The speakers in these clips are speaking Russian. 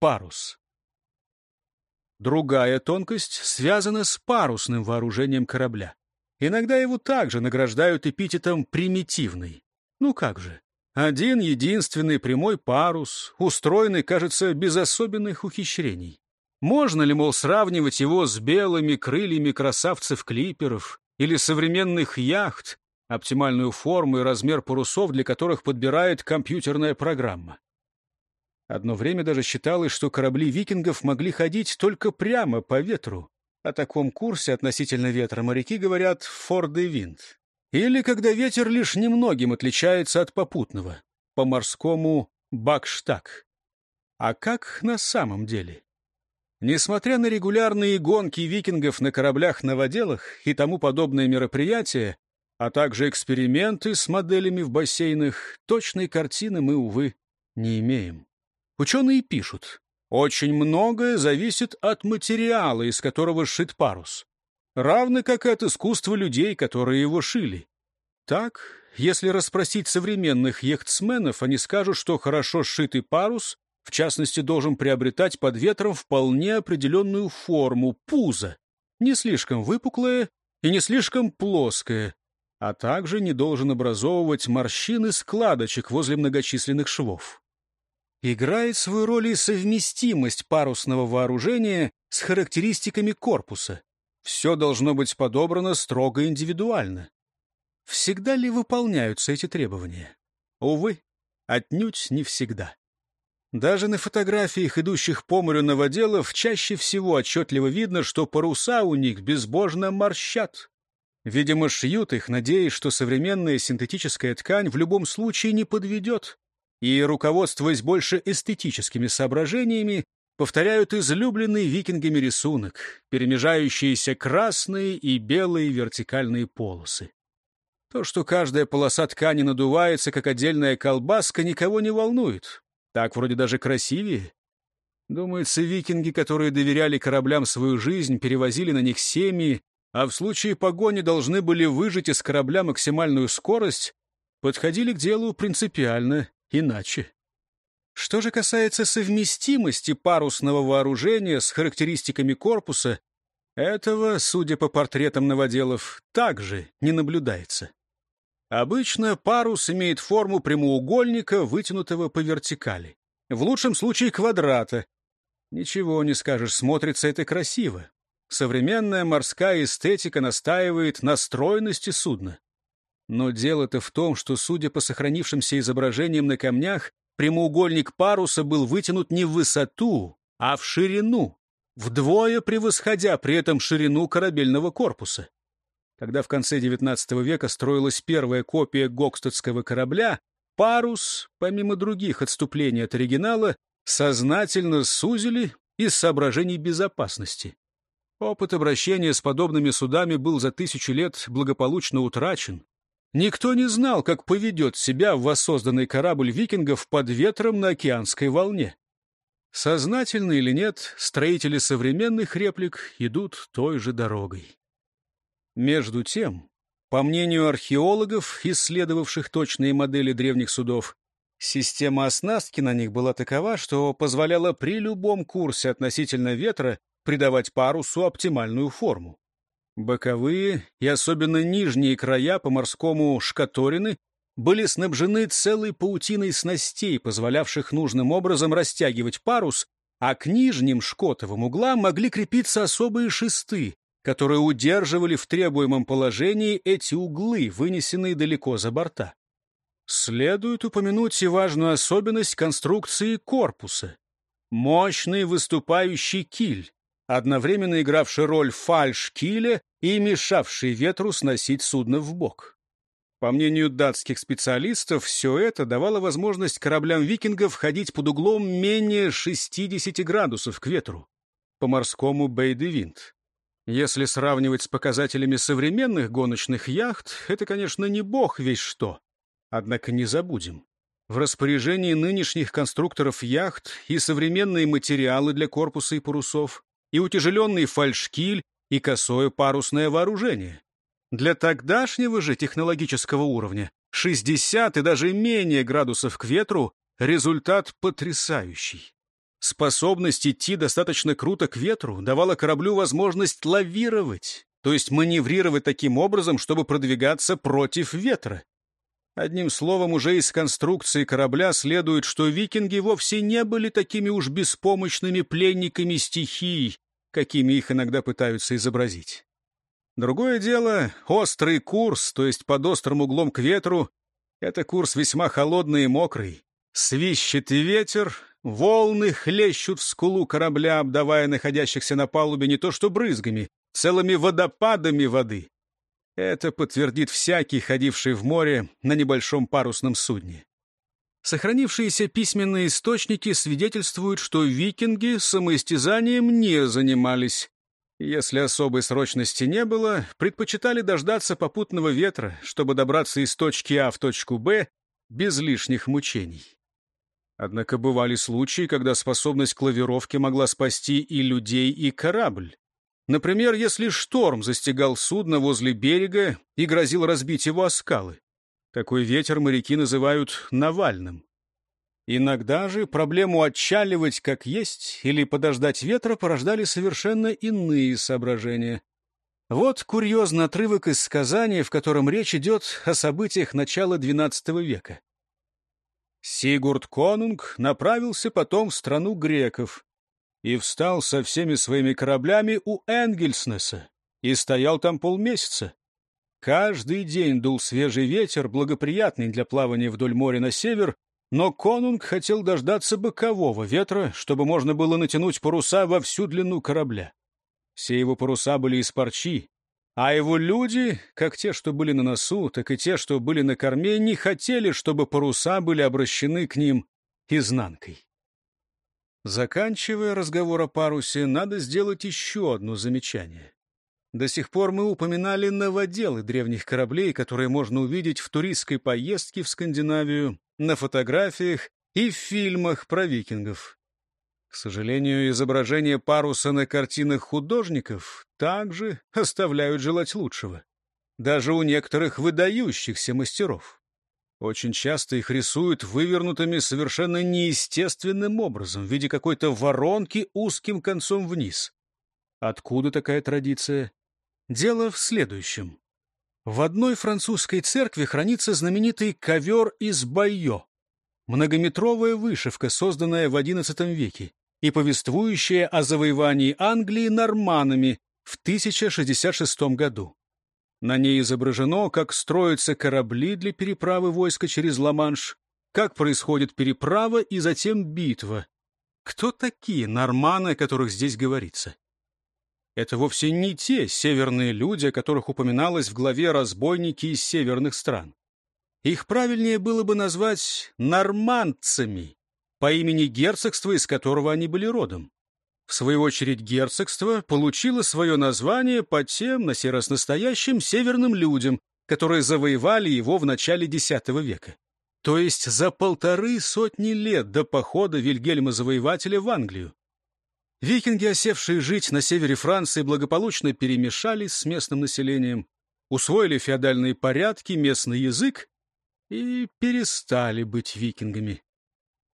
парус. Другая тонкость связана с парусным вооружением корабля. Иногда его также награждают эпитетом «примитивный». Ну как же, один единственный прямой парус, устроенный, кажется, без особенных ухищрений. Можно ли, мол, сравнивать его с белыми крыльями красавцев-клиперов или современных яхт, оптимальную форму и размер парусов для которых подбирает компьютерная программа? Одно время даже считалось, что корабли викингов могли ходить только прямо по ветру. О таком курсе относительно ветра моряки говорят «форды винт». Или когда ветер лишь немногим отличается от попутного, по-морскому «бакштаг». А как на самом деле? Несмотря на регулярные гонки викингов на кораблях-новоделах и тому подобные мероприятия, а также эксперименты с моделями в бассейнах, точной картины мы, увы, не имеем. Ученые пишут, очень многое зависит от материала, из которого сшит парус, равно как и от искусства людей, которые его шили. Так, если расспросить современных яхтсменов, они скажут, что хорошо сшитый парус, в частности, должен приобретать под ветром вполне определенную форму пуза, не слишком выпуклое и не слишком плоское, а также не должен образовывать морщины складочек возле многочисленных швов играет свою роль и совместимость парусного вооружения с характеристиками корпуса. Все должно быть подобрано строго индивидуально. Всегда ли выполняются эти требования? Увы, отнюдь не всегда. Даже на фотографиях, идущих по морю новоделов, чаще всего отчетливо видно, что паруса у них безбожно морщат. Видимо, шьют их, надеясь, что современная синтетическая ткань в любом случае не подведет, и, руководствуясь больше эстетическими соображениями, повторяют излюбленный викингами рисунок, перемежающиеся красные и белые вертикальные полосы. То, что каждая полоса ткани надувается, как отдельная колбаска, никого не волнует. Так вроде даже красивее. Думается, викинги, которые доверяли кораблям свою жизнь, перевозили на них семьи, а в случае погони должны были выжить из корабля максимальную скорость, подходили к делу принципиально иначе. Что же касается совместимости парусного вооружения с характеристиками корпуса, этого, судя по портретам новоделов, также не наблюдается. Обычно парус имеет форму прямоугольника, вытянутого по вертикали. В лучшем случае квадрата. Ничего не скажешь, смотрится это красиво. Современная морская эстетика настаивает на стройности судна. Но дело-то в том, что, судя по сохранившимся изображениям на камнях, прямоугольник паруса был вытянут не в высоту, а в ширину, вдвое превосходя при этом ширину корабельного корпуса. Когда в конце XIX века строилась первая копия гокстедского корабля, парус, помимо других отступлений от оригинала, сознательно сузили из соображений безопасности. Опыт обращения с подобными судами был за тысячу лет благополучно утрачен. Никто не знал, как поведет себя воссозданный корабль викингов под ветром на океанской волне. Сознательно или нет, строители современных реплик идут той же дорогой. Между тем, по мнению археологов, исследовавших точные модели древних судов, система оснастки на них была такова, что позволяла при любом курсе относительно ветра придавать парусу оптимальную форму. Боковые и особенно нижние края по-морскому шкаторины были снабжены целой паутиной снастей, позволявших нужным образом растягивать парус, а к нижним шкотовым углам могли крепиться особые шесты, которые удерживали в требуемом положении эти углы, вынесенные далеко за борта. Следует упомянуть и важную особенность конструкции корпуса. Мощный выступающий киль, одновременно игравший роль фальш-киля и мешавший ветру сносить судно в бок. По мнению датских специалистов, все это давало возможность кораблям викингов ходить под углом менее 60 градусов к ветру, по-морскому бейдевинт. Если сравнивать с показателями современных гоночных яхт, это, конечно, не бог весь что. Однако не забудем. В распоряжении нынешних конструкторов яхт и современные материалы для корпуса и парусов, и утяжеленный фальшкиль, и косое парусное вооружение. Для тогдашнего же технологического уровня 60 и даже менее градусов к ветру — результат потрясающий. Способность идти достаточно круто к ветру давала кораблю возможность лавировать, то есть маневрировать таким образом, чтобы продвигаться против ветра. Одним словом, уже из конструкции корабля следует, что викинги вовсе не были такими уж беспомощными пленниками стихий, какими их иногда пытаются изобразить. Другое дело — острый курс, то есть под острым углом к ветру. Это курс весьма холодный и мокрый. Свищет ветер, волны хлещут в скулу корабля, обдавая находящихся на палубе не то что брызгами, целыми водопадами воды. Это подтвердит всякий, ходивший в море на небольшом парусном судне. Сохранившиеся письменные источники свидетельствуют, что викинги самоистязанием не занимались. Если особой срочности не было, предпочитали дождаться попутного ветра, чтобы добраться из точки А в точку Б без лишних мучений. Однако бывали случаи, когда способность к лавировке могла спасти и людей, и корабль. Например, если шторм застигал судно возле берега и грозил разбить его о скалы. Такой ветер моряки называют «навальным». Иногда же проблему отчаливать как есть или подождать ветра порождали совершенно иные соображения. Вот курьезный отрывок из сказания, в котором речь идет о событиях начала XII века. Сигурд Конунг направился потом в страну греков, и встал со всеми своими кораблями у Энгельснеса и стоял там полмесяца. Каждый день дул свежий ветер, благоприятный для плавания вдоль моря на север, но конунг хотел дождаться бокового ветра, чтобы можно было натянуть паруса во всю длину корабля. Все его паруса были из парчи, а его люди, как те, что были на носу, так и те, что были на корме, не хотели, чтобы паруса были обращены к ним изнанкой. Заканчивая разговор о парусе, надо сделать еще одно замечание. До сих пор мы упоминали новоделы древних кораблей, которые можно увидеть в туристской поездке в Скандинавию, на фотографиях и в фильмах про викингов. К сожалению, изображения паруса на картинах художников также оставляют желать лучшего. Даже у некоторых выдающихся мастеров. Очень часто их рисуют вывернутыми совершенно неестественным образом, в виде какой-то воронки узким концом вниз. Откуда такая традиция? Дело в следующем. В одной французской церкви хранится знаменитый ковер из байо, многометровая вышивка, созданная в XI веке и повествующая о завоевании Англии норманами в 1066 году. На ней изображено, как строятся корабли для переправы войска через Ла-Манш, как происходит переправа и затем битва. Кто такие норманы, о которых здесь говорится? Это вовсе не те северные люди, о которых упоминалось в главе «Разбойники из северных стран». Их правильнее было бы назвать нормандцами по имени герцогства, из которого они были родом в свою очередь, герцогство получило свое название по тем, на сей раз настоящим, северным людям, которые завоевали его в начале X века. То есть за полторы сотни лет до похода Вильгельма-завоевателя в Англию. Викинги, осевшие жить на севере Франции, благополучно перемешались с местным населением, усвоили феодальные порядки, местный язык и перестали быть викингами.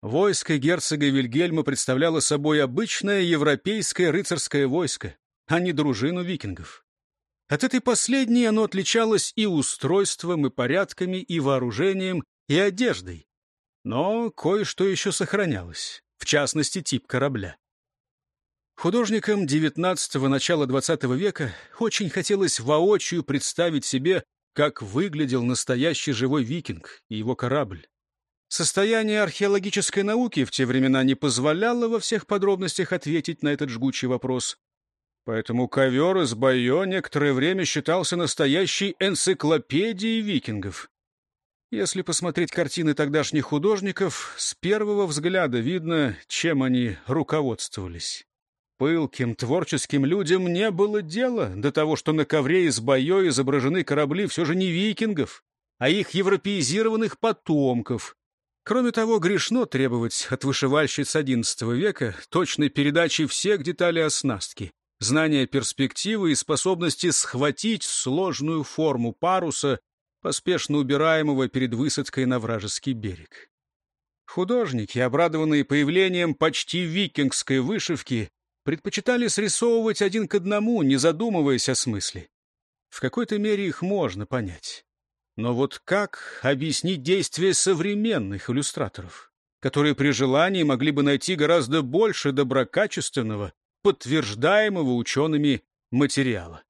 Войско герцога Вильгельма представляло собой обычное европейское рыцарское войско, а не дружину викингов. От этой последней оно отличалось и устройством, и порядками, и вооружением, и одеждой. Но кое-что еще сохранялось, в частности, тип корабля. Художникам XIX – начала XX века очень хотелось воочию представить себе, как выглядел настоящий живой викинг и его корабль. Состояние археологической науки в те времена не позволяло во всех подробностях ответить на этот жгучий вопрос. Поэтому ковер из Байо некоторое время считался настоящей энциклопедией викингов. Если посмотреть картины тогдашних художников, с первого взгляда видно, чем они руководствовались. Пылким творческим людям не было дела до того, что на ковре из Байо изображены корабли все же не викингов, а их европеизированных потомков, Кроме того, грешно требовать от вышивальщиц XI века точной передачи всех деталей оснастки, знания перспективы и способности схватить сложную форму паруса, поспешно убираемого перед высадкой на вражеский берег. Художники, обрадованные появлением почти викингской вышивки, предпочитали срисовывать один к одному, не задумываясь о смысле. В какой-то мере их можно понять. Но вот как объяснить действия современных иллюстраторов, которые при желании могли бы найти гораздо больше доброкачественного, подтверждаемого учеными материала?